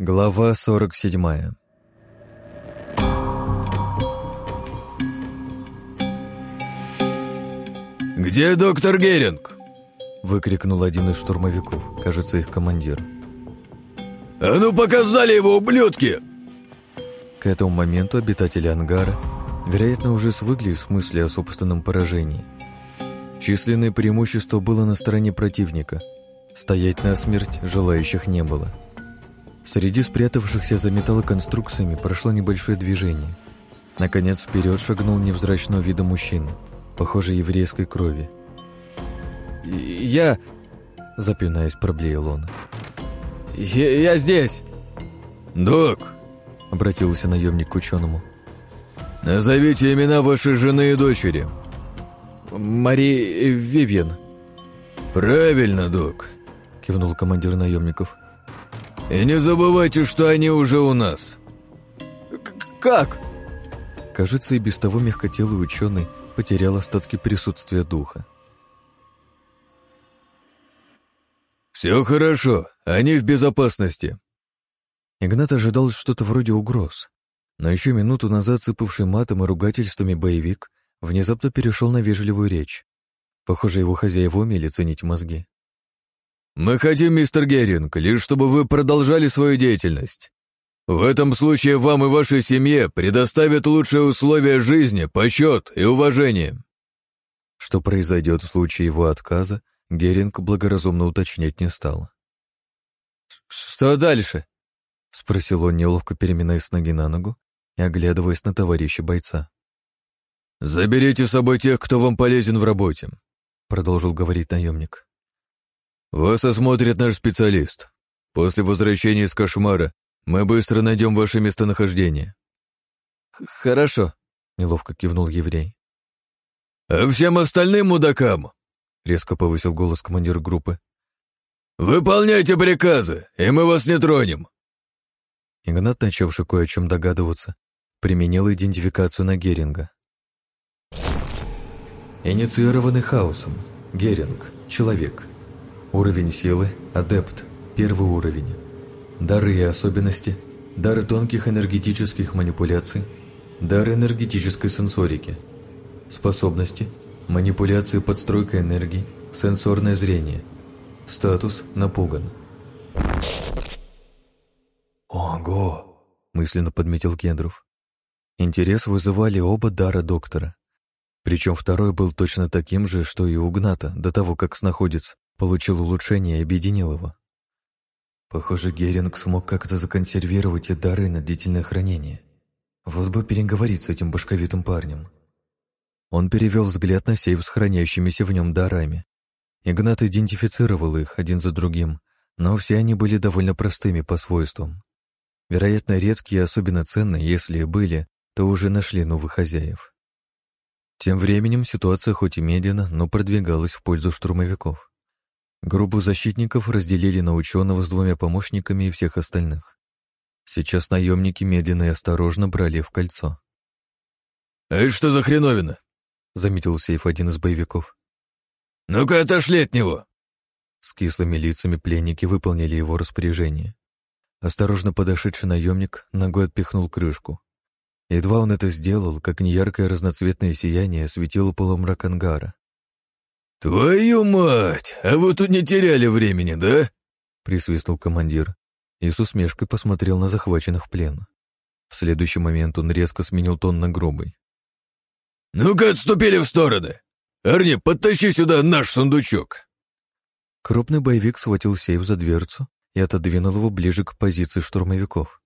Глава 47 «Где доктор Геринг?» — выкрикнул один из штурмовиков, кажется, их командир. «А ну показали его, ублюдки!» К этому моменту обитатели ангара, вероятно, уже свыкли с мысли о собственном поражении. Численное преимущество было на стороне противника. Стоять на смерть желающих не было. Среди спрятавшихся за металлоконструкциями прошло небольшое движение. Наконец вперед шагнул невзрачного вида мужчина, похоже, еврейской крови. «Я...» — запинаясь, проблеял он. «Я, я здесь!» «Док!» — обратился наемник к ученому. «Назовите имена вашей жены и дочери». «Мари Вивьен». «Правильно, док», — кивнул командир наемников. «И не забывайте, что они уже у нас». «Как?» Кажется, и без того мягкотелый ученый потерял остатки присутствия духа. «Все хорошо, они в безопасности». Игнат ожидал что-то вроде угроз, но еще минуту назад сыпавший матом и ругательствами боевик внезапно перешел на вежливую речь. Похоже, его хозяева умели ценить мозги. «Мы хотим, мистер Геринг, лишь чтобы вы продолжали свою деятельность. В этом случае вам и вашей семье предоставят лучшие условия жизни, почет и уважение». Что произойдет в случае его отказа, Геринг благоразумно уточнять не стал. «Что дальше?» — спросил он, неловко переминаясь с ноги на ногу и оглядываясь на товарища бойца. «Заберите с собой тех, кто вам полезен в работе», — продолжил говорить наемник. «Вас осмотрит наш специалист. После возвращения из кошмара мы быстро найдем ваше местонахождение». «Хорошо», — неловко кивнул еврей. «А всем остальным мудакам», — резко повысил голос командир группы. «Выполняйте приказы, и мы вас не тронем». Игнат, начавший кое о чем догадываться, применил идентификацию на Геринга. Инициированный хаосом. Геринг. Человек. Уровень силы. Адепт. Первый уровень. Дары и особенности. Дары тонких энергетических манипуляций. Дары энергетической сенсорики. Способности. Манипуляции подстройка энергии. Сенсорное зрение. Статус. Напуган. «Ого!» — мысленно подметил Кендров. Интерес вызывали оба дара доктора. Причем второй был точно таким же, что и у Гната, до того, как снаходец получил улучшение и объединил его. Похоже, Геринг смог как-то законсервировать и дары на длительное хранение. Вот бы переговорить с этим башковитым парнем. Он перевел взгляд на сейф с хранящимися в нем дарами. Игнат идентифицировал их один за другим, но все они были довольно простыми по свойствам. Вероятно, редкие и особенно ценные, если и были, то уже нашли новых хозяев. Тем временем ситуация хоть и медленно, но продвигалась в пользу штурмовиков. Группу защитников разделили на ученого с двумя помощниками и всех остальных. Сейчас наемники медленно и осторожно брали в кольцо. «Это что за хреновина?» — заметил сейф один из боевиков. «Ну-ка отошли от него!» С кислыми лицами пленники выполнили его распоряжение. Осторожно подошедший наемник ногой отпихнул крышку. Едва он это сделал, как неяркое разноцветное сияние осветило полумрак ангара. «Твою мать! А вы тут не теряли времени, да?» — присвистнул командир и с усмешкой посмотрел на захваченных в плен. В следующий момент он резко сменил тон на грубый. «Ну-ка, отступили в стороны! Арни, подтащи сюда наш сундучок!» Крупный боевик схватил сейф за дверцу и отодвинул его ближе к позиции штурмовиков.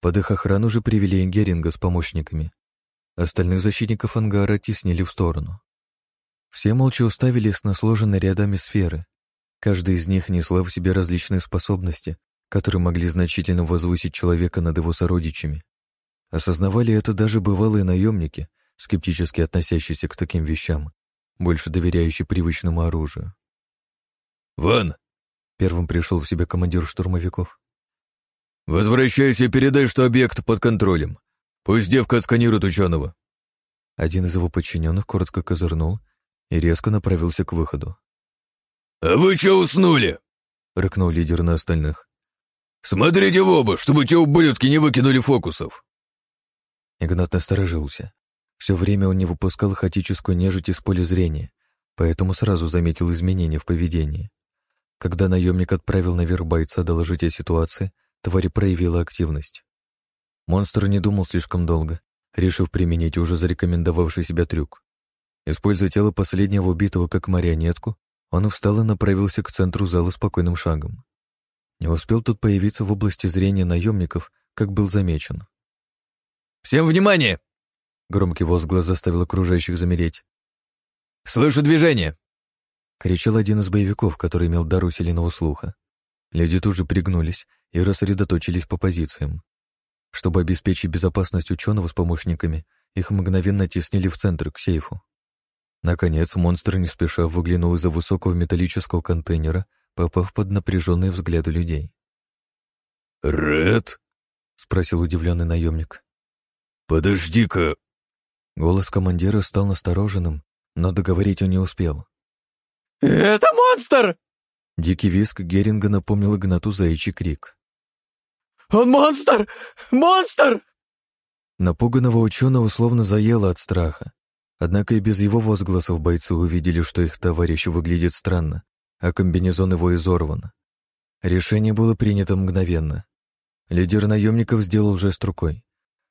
Под их охрану уже привели Геринга с помощниками. Остальных защитников ангара теснили в сторону. Все молча уставились на сложенные рядами сферы. Каждая из них несла в себе различные способности, которые могли значительно возвысить человека над его сородичами. Осознавали это даже бывалые наемники, скептически относящиеся к таким вещам, больше доверяющие привычному оружию. «Ван, Первым пришел в себя командир штурмовиков. «Возвращайся и передай, что объект под контролем. Пусть девка отсканирует ученого». Один из его подчиненных коротко козырнул и резко направился к выходу. «А вы что уснули?» — рыкнул лидер на остальных. Смотрите в оба, чтобы те ублюдки не выкинули фокусов!» Игнат насторожился. Все время он не выпускал хаотическую нежить из поля зрения, поэтому сразу заметил изменения в поведении. Когда наемник отправил наверх бойца доложить о ситуации, тварь проявила активность. Монстр не думал слишком долго, решив применить уже зарекомендовавший себя трюк. Используя тело последнего убитого как марионетку, он встал и направился к центру зала спокойным шагом. Не успел тут появиться в области зрения наемников, как был замечен. «Всем внимание!» Громкий возглас заставил окружающих замереть. «Слышу движение!» кричал один из боевиков, который имел дар усиленного слуха. Люди тут же пригнулись и рассредоточились по позициям. Чтобы обеспечить безопасность ученого с помощниками, их мгновенно теснили в центр, к сейфу. Наконец, монстр не спеша выглянул из-за высокого металлического контейнера, попав под напряженные взгляды людей. «Ред?» — спросил удивленный наемник. «Подожди-ка!» Голос командира стал настороженным, но договорить он не успел. «Это монстр!» Дикий виск Геринга напомнил Игнату заячий крик. «Он монстр! Монстр!» Напуганного ученого словно заело от страха. Однако и без его возгласов бойцы увидели, что их товарищ выглядит странно, а комбинезон его изорван. Решение было принято мгновенно. Лидер наемников сделал жест рукой.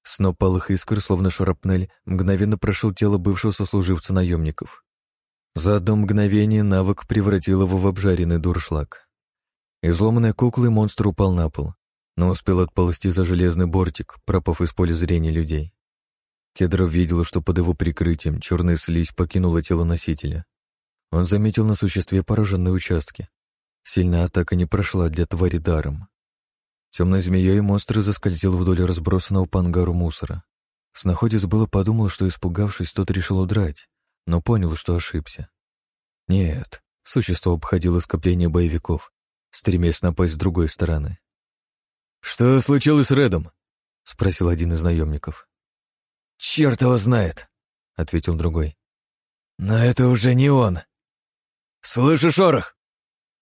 Сноп палых искр, словно шарапнель, мгновенно прошел тело бывшего сослуживца наемников. За одно мгновение навык превратил его в обжаренный дуршлаг. Изломанной куклой монстр упал на пол, но успел отползти за железный бортик, пропав из поля зрения людей. Кедров видел, что под его прикрытием черная слизь покинула тело носителя. Он заметил на существе пораженные участки. Сильная атака не прошла для твари даром. Темной змеей монстр заскользил вдоль разбросанного по ангару мусора. Снаходец было подумал, что, испугавшись, тот решил удрать, но понял, что ошибся. Нет, существо обходило скопление боевиков, стремясь напасть с другой стороны. «Что случилось с Редом?» — спросил один из наемников. «Черт его знает», — ответил другой. «Но это уже не он». «Слышу шорох!»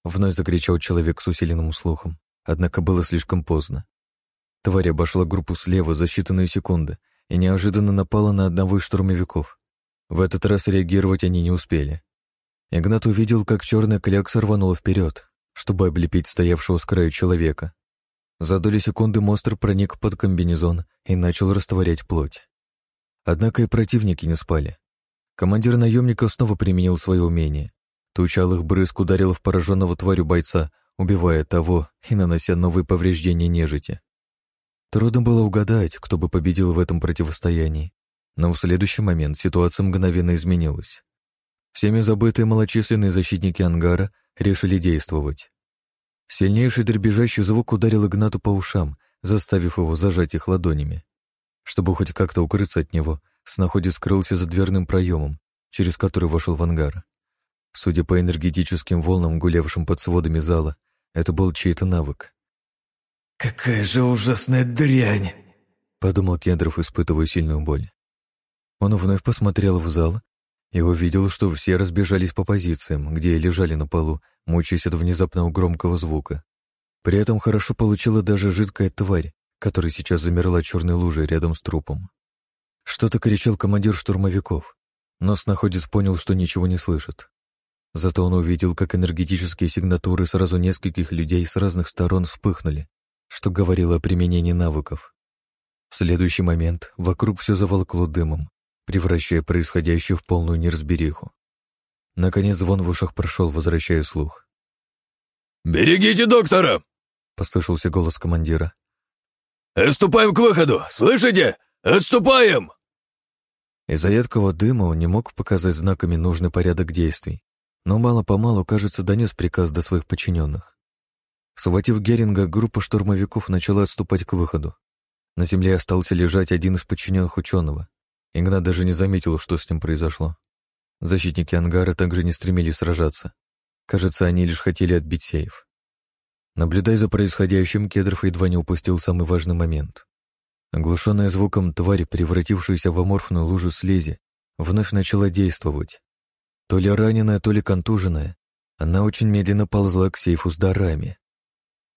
Вновь закричал человек с усиленным слухом, однако было слишком поздно. Тварь обошла группу слева за считанные секунды и неожиданно напала на одного из штурмовиков. В этот раз реагировать они не успели. Игнат увидел, как черная клякса рванула вперед, чтобы облепить стоявшего с краю человека. За доли секунды монстр проник под комбинезон и начал растворять плоть. Однако и противники не спали. Командир наемников снова применил свое умение. Тучал их брызг ударил в пораженного тварью бойца, убивая того и нанося новые повреждения нежити. Трудно было угадать, кто бы победил в этом противостоянии, но в следующий момент ситуация мгновенно изменилась. Всеми забытые малочисленные защитники ангара решили действовать. Сильнейший дребезжащий звук ударил Игнату по ушам, заставив его зажать их ладонями. Чтобы хоть как-то укрыться от него, снаходец скрылся за дверным проемом, через который вошел в ангар. Судя по энергетическим волнам, гулявшим под сводами зала, это был чей-то навык. «Какая же ужасная дрянь!» — подумал Кендров, испытывая сильную боль. Он вновь посмотрел в зал и увидел, что все разбежались по позициям, где лежали на полу, мучаясь от внезапного громкого звука. При этом хорошо получила даже жидкая тварь, которая сейчас замерла черной лужей рядом с трупом. Что-то кричал командир штурмовиков, но снаходец понял, что ничего не слышит. Зато он увидел, как энергетические сигнатуры сразу нескольких людей с разных сторон вспыхнули, что говорило о применении навыков. В следующий момент вокруг все заволокло дымом, превращая происходящее в полную неразбериху. Наконец звон в ушах прошел, возвращая слух. «Берегите доктора!» — послышался голос командира. «Отступаем к выходу! Слышите? Отступаем!» Из-за едкого дыма он не мог показать знаками нужный порядок действий, но мало-помалу, кажется, донес приказ до своих подчиненных. Схватив Геринга, группа штурмовиков начала отступать к выходу. На земле остался лежать один из подчиненных ученого. Игнат даже не заметил, что с ним произошло. Защитники ангара также не стремились сражаться. Кажется, они лишь хотели отбить сейф. Наблюдая за происходящим, Кедров едва не упустил самый важный момент. Оглушенная звуком тварь, превратившаяся в аморфную лужу слези, вновь начала действовать. То ли раненая, то ли контуженная, она очень медленно ползла к сейфу с дарами.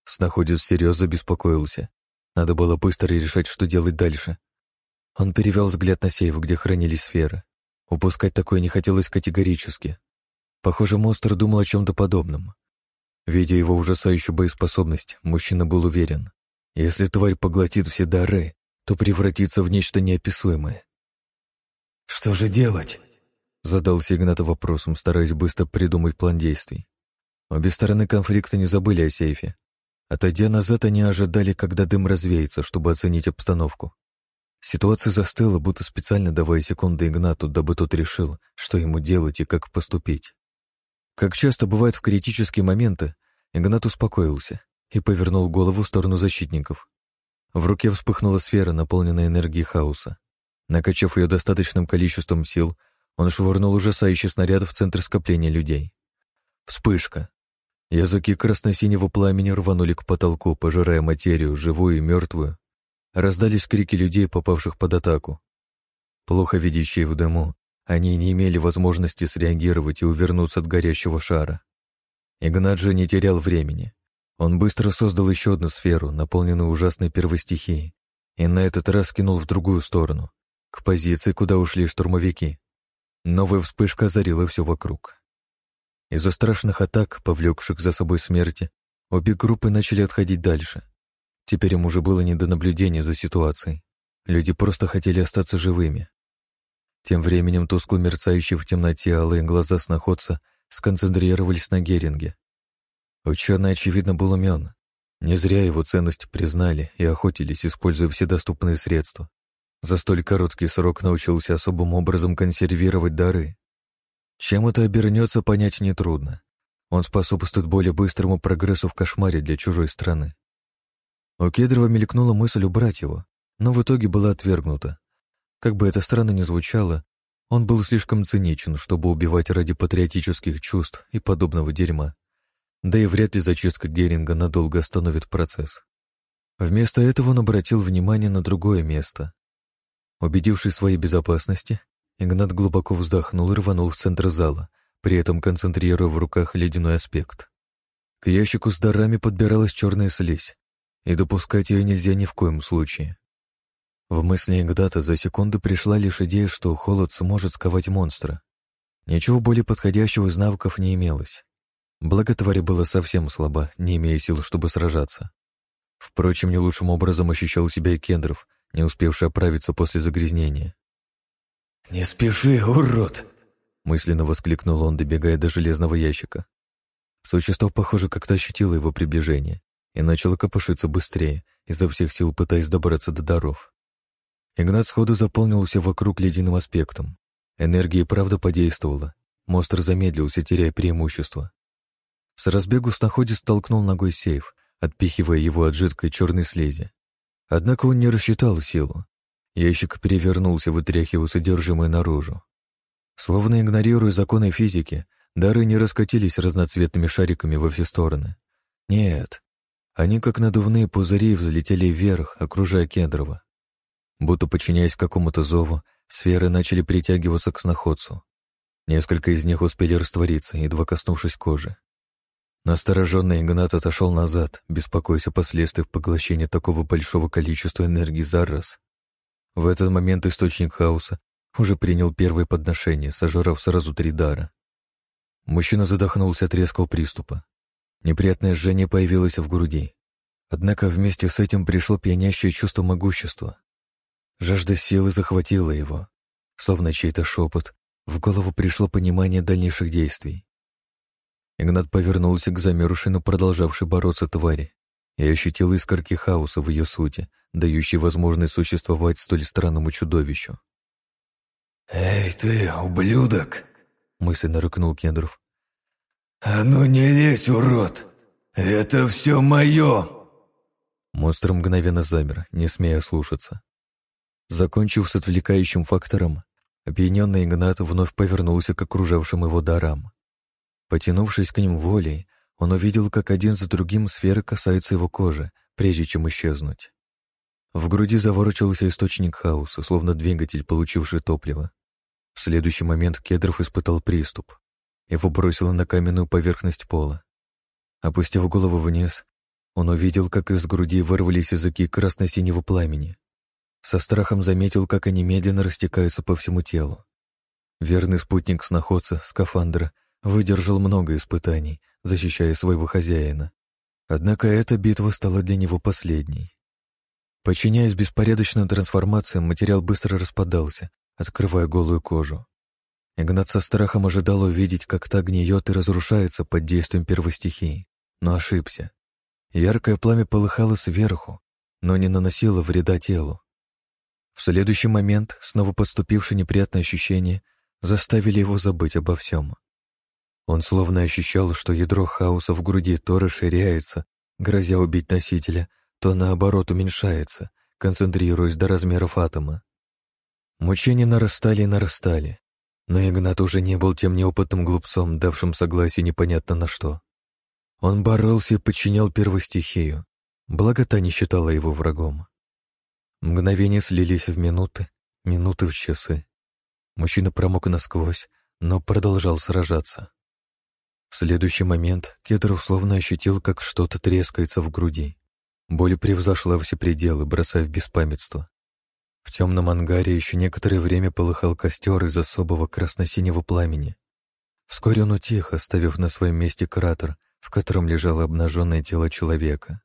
Снаходец серьезно беспокоился. Надо было быстро решать, что делать дальше. Он перевел взгляд на сейф, где хранились сферы. Упускать такое не хотелось категорически. Похоже, монстр думал о чем-то подобном. Видя его ужасающую боеспособность, мужчина был уверен. Если тварь поглотит все дары, то превратится в нечто неописуемое. «Что же делать?» Задался Игната вопросом, стараясь быстро придумать план действий. Обе стороны конфликта не забыли о сейфе. Отойдя назад, они ожидали, когда дым развеется, чтобы оценить обстановку. Ситуация застыла, будто специально давая секунды Игнату, дабы тот решил, что ему делать и как поступить. Как часто бывает в критические моменты, Игнат успокоился и повернул голову в сторону защитников. В руке вспыхнула сфера, наполненная энергией хаоса. Накачав ее достаточным количеством сил, он швырнул ужасающий снаряд в центр скопления людей. Вспышка. Языки красно-синего пламени рванули к потолку, пожирая материю, живую и мертвую. Раздались крики людей, попавших под атаку. Плохо видящие в дыму, они не имели возможности среагировать и увернуться от горящего шара. Игнат же не терял времени. Он быстро создал еще одну сферу, наполненную ужасной первостихией, и на этот раз кинул в другую сторону, к позиции, куда ушли штурмовики. Новая вспышка озарила все вокруг. Из-за страшных атак, повлекших за собой смерти, обе группы начали отходить дальше. Теперь им уже было не до наблюдения за ситуацией. Люди просто хотели остаться живыми. Тем временем тускло мерцающие в темноте алые глаза сноходца сконцентрировались на Геринге. Ученый, очевидно, был умен. Не зря его ценность признали и охотились, используя все доступные средства. За столь короткий срок научился особым образом консервировать дары. Чем это обернется, понять нетрудно. Он способствует более быстрому прогрессу в кошмаре для чужой страны. У Кедрова мелькнула мысль убрать его, но в итоге была отвергнута. Как бы это странно ни звучало, он был слишком циничен, чтобы убивать ради патриотических чувств и подобного дерьма. Да и вряд ли зачистка Геринга надолго остановит процесс. Вместо этого он обратил внимание на другое место. Убедившись в своей безопасности, Игнат глубоко вздохнул и рванул в центр зала, при этом концентрируя в руках ледяной аспект. К ящику с дарами подбиралась черная слизь, и допускать ее нельзя ни в коем случае. В мысли Игдата за секунду пришла лишь идея, что холод сможет сковать монстра. Ничего более подходящего из навыков не имелось. Благо была совсем слаба, не имея сил, чтобы сражаться. Впрочем, не лучшим образом ощущал себя и Кендров, не успевший оправиться после загрязнения. «Не спеши, урод!» мысленно воскликнул он, добегая до железного ящика. Существо, похоже, как-то ощутило его приближение и начало копошиться быстрее, изо всех сил пытаясь добраться до даров. Игнат сходу заполнился вокруг ледяным аспектом. Энергия правда подействовала. Монстр замедлился, теряя преимущество. С разбегу снаходец столкнул ногой сейф, отпихивая его от жидкой черной слези. Однако он не рассчитал силу. Ящик перевернулся, вытряхивая содержимое наружу. Словно игнорируя законы физики, дары не раскатились разноцветными шариками во все стороны. Нет, они, как надувные пузыри, взлетели вверх, окружая Кедрова. Будто подчиняясь какому-то зову, сферы начали притягиваться к сноходцу. Несколько из них успели раствориться, едва коснувшись кожи. Настороженный Игнат отошел назад, беспокоясь о последствиях поглощения такого большого количества энергии за раз. В этот момент источник хаоса уже принял первое подношение, сожрав сразу три дара. Мужчина задохнулся от резкого приступа. Неприятное жжение появилось в груди. Однако вместе с этим пришло пьянящее чувство могущества. Жажда силы захватила его. Словно чей-то шепот, в голову пришло понимание дальнейших действий. Игнат повернулся к замерзшей, но продолжавшей бороться твари и ощутил искорки хаоса в ее сути, дающей возможность существовать столь странному чудовищу. «Эй ты, ублюдок!» — мысленно рыкнул Кендров. «А ну не лезь, урод! Это все мое!» Монстр мгновенно замер, не смея слушаться. Закончив с отвлекающим фактором, опьяненный Игнат вновь повернулся к окружавшим его дарам. Потянувшись к ним волей, он увидел, как один за другим сферы касаются его кожи, прежде чем исчезнуть. В груди заворочился источник хаоса, словно двигатель, получивший топливо. В следующий момент Кедров испытал приступ. Его бросило на каменную поверхность пола. Опустив голову вниз, Он увидел, как из груди вырвались языки красно-синего пламени. Со страхом заметил, как они медленно растекаются по всему телу. Верный спутник сноходца, скафандра, выдержал много испытаний, защищая своего хозяина. Однако эта битва стала для него последней. Подчиняясь беспорядочным трансформациям, материал быстро распадался, открывая голую кожу. Игнат со страхом ожидал увидеть, как та гниет и разрушается под действием первой стихии, но ошибся. Яркое пламя полыхало сверху, но не наносило вреда телу. В следующий момент снова подступившие неприятные ощущения заставили его забыть обо всем. Он словно ощущал, что ядро хаоса в груди то расширяется, грозя убить носителя, то наоборот уменьшается, концентрируясь до размеров атома. Мучения нарастали и нарастали, но Игнат уже не был тем неопытным глупцом, давшим согласие непонятно на что. Он боролся и подчинял первостихию, благо та не считала его врагом. Мгновения слились в минуты, минуты в часы. Мужчина промок насквозь, но продолжал сражаться. В следующий момент Кедров словно ощутил, как что-то трескается в груди. Боль превзошла все пределы, бросая в беспамятство. В темном ангаре еще некоторое время полыхал костер из особого красно-синего пламени. Вскоре он утих, оставив на своем месте кратер, в котором лежало обнаженное тело человека.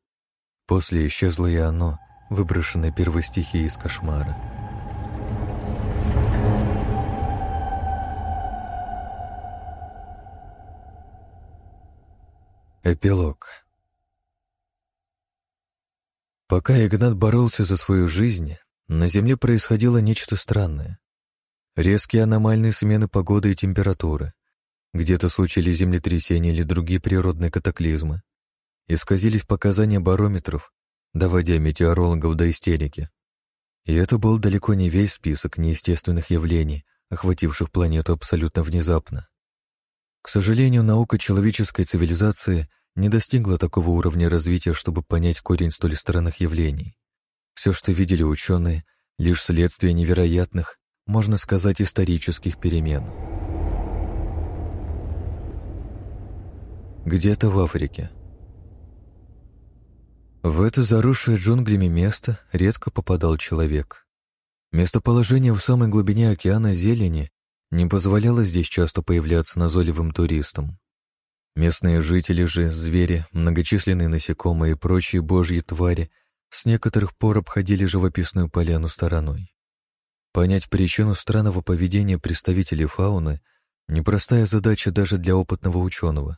После исчезло и оно, выброшенное первой стихией из кошмара. Эпилог Пока Игнат боролся за свою жизнь, на Земле происходило нечто странное. Резкие аномальные смены погоды и температуры. Где-то случились землетрясения или другие природные катаклизмы. Исказились показания барометров, доводя метеорологов до истерики. И это был далеко не весь список неестественных явлений, охвативших планету абсолютно внезапно. К сожалению, наука человеческой цивилизации не достигла такого уровня развития, чтобы понять корень столь странных явлений. Все, что видели ученые, лишь следствие невероятных, можно сказать, исторических перемен. Где-то в Африке. В это заросшее джунглями место редко попадал человек. Местоположение в самой глубине океана зелени не позволяло здесь часто появляться назойливым туристам. Местные жители же, звери, многочисленные насекомые и прочие божьи твари с некоторых пор обходили живописную поляну стороной. Понять причину странного поведения представителей фауны — непростая задача даже для опытного ученого.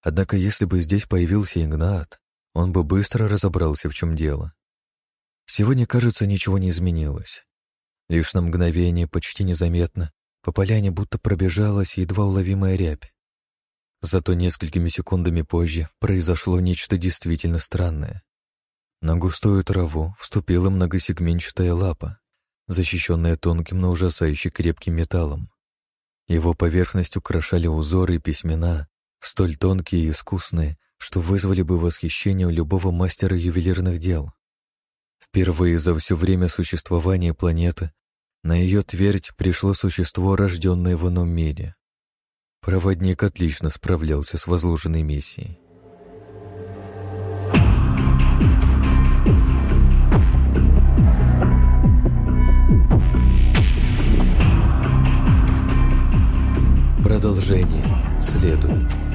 Однако если бы здесь появился Игнат, он бы быстро разобрался, в чем дело. Сегодня, кажется, ничего не изменилось. Лишь на мгновение, почти незаметно, по поляне будто пробежалась едва уловимая рябь. Зато несколькими секундами позже произошло нечто действительно странное. На густую траву вступила многосегменчатая лапа, защищенная тонким, но ужасающе крепким металлом. Его поверхность украшали узоры и письмена, столь тонкие и искусные, что вызвали бы восхищение у любого мастера ювелирных дел. Впервые за все время существования планеты на ее твердь пришло существо, рожденное в ином мире. Проводник отлично справлялся с возложенной миссией. Продолжение следует.